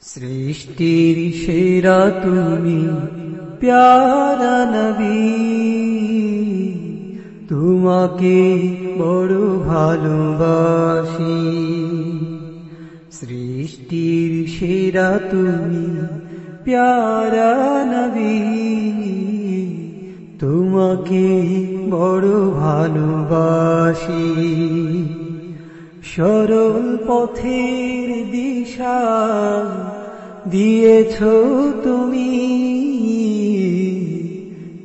সৃষ্টির সেরা তুমি, প্যারা নবী। তোমাকে বড় ভালোবাসি। সৃষ্টির সেরা তুমি, প্যারা নবী। তোমাকে বড় ভালোবাসি। সরল পথের দিশা দিয়েছ তুমি।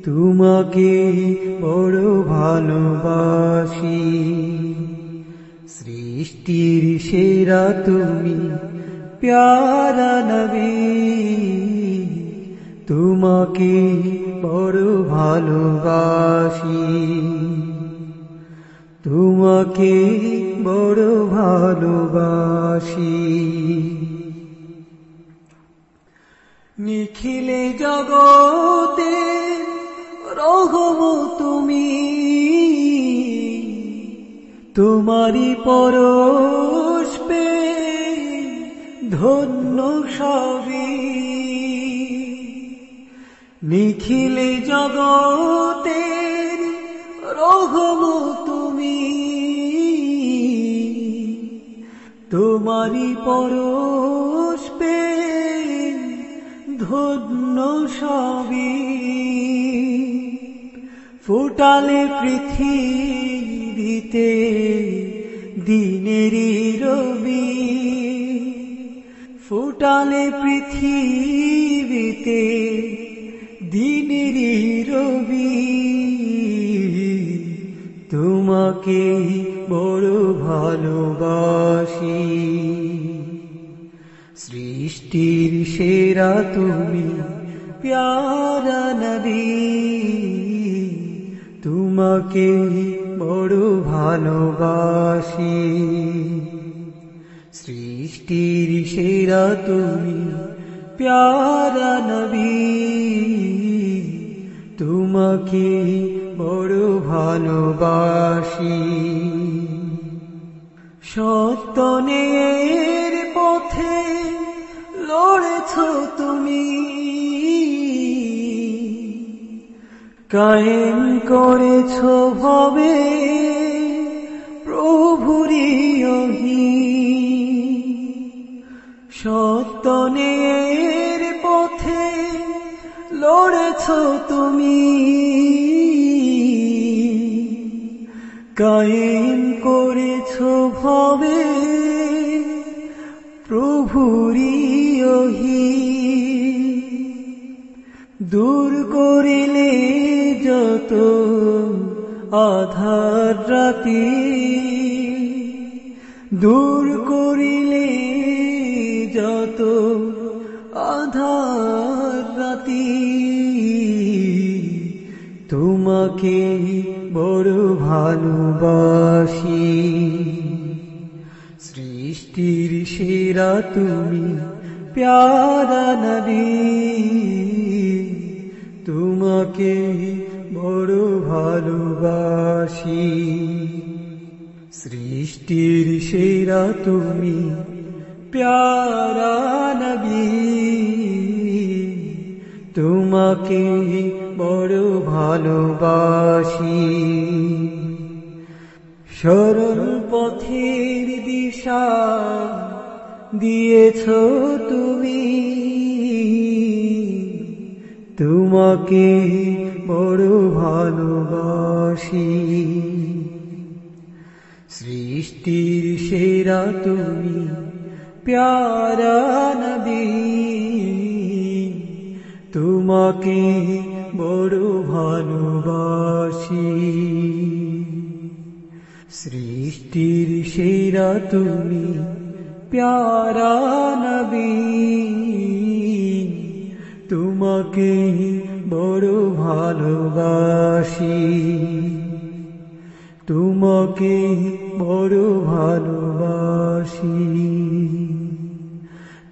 তোমাকে বড় ভালোবাসি। সৃষ্টির সেরা তুমি, প্যারা নবী। তোমাকে বড় ভালোবাসি। তোমাকে বড় ভালোবাসি। নিখিলে জগতে রহম তুমি। তোমারি পরশ পে ধন্য তোমারি পরশ পে ধন্য সবই। ফুটালে পৃথিবীতে দিনেরই রবি। ফুটালে পৃথিবীতে দিনেরই রবি। তোমাকে বড় ভালোবাসি। সৃষ্টির সেরা তুমি, প্যারা নবী তোমাকে বড় ভালোবাসি। সৃষ্টির সেরা তুমি, প্যারা নবী তোমাকে বড় ভালোবাসি। সত্যনের পথে লড়েছ তুমি। কায়েম করেছ ভবে প্রভুরি সত্যনের পথে লড়েছ তুমি। কায়েম করেছ ভবে প্রভুরি দূর করিলে যত আধার রাতি দূর করিলে যত আধার তোমাকে বড় ভালোবাসি। সৃষ্টির সেরা তুমি, প্যারা নবী তোমাকে বড় ভালোবাসি। সৃষ্টির সেরা তুমি, প্যারা নবী তোমাকে বড় ভালোবাসি। সরল পথের দিশা দিয়েছ তুমি। তোমাকে বড় ভালোবাসি। সৃষ্টির সেরা তুমি, প্যারা নবী তোমাকে বড় ভালোবাসি। সৃষ্টির সেরা তুমি প্যারা নবী তোমাকে বড় ভালোবাসি। তোমাকে বড় ভালোবাসি।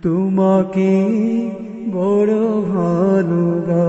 তোমাকে বড় ভালোবাসি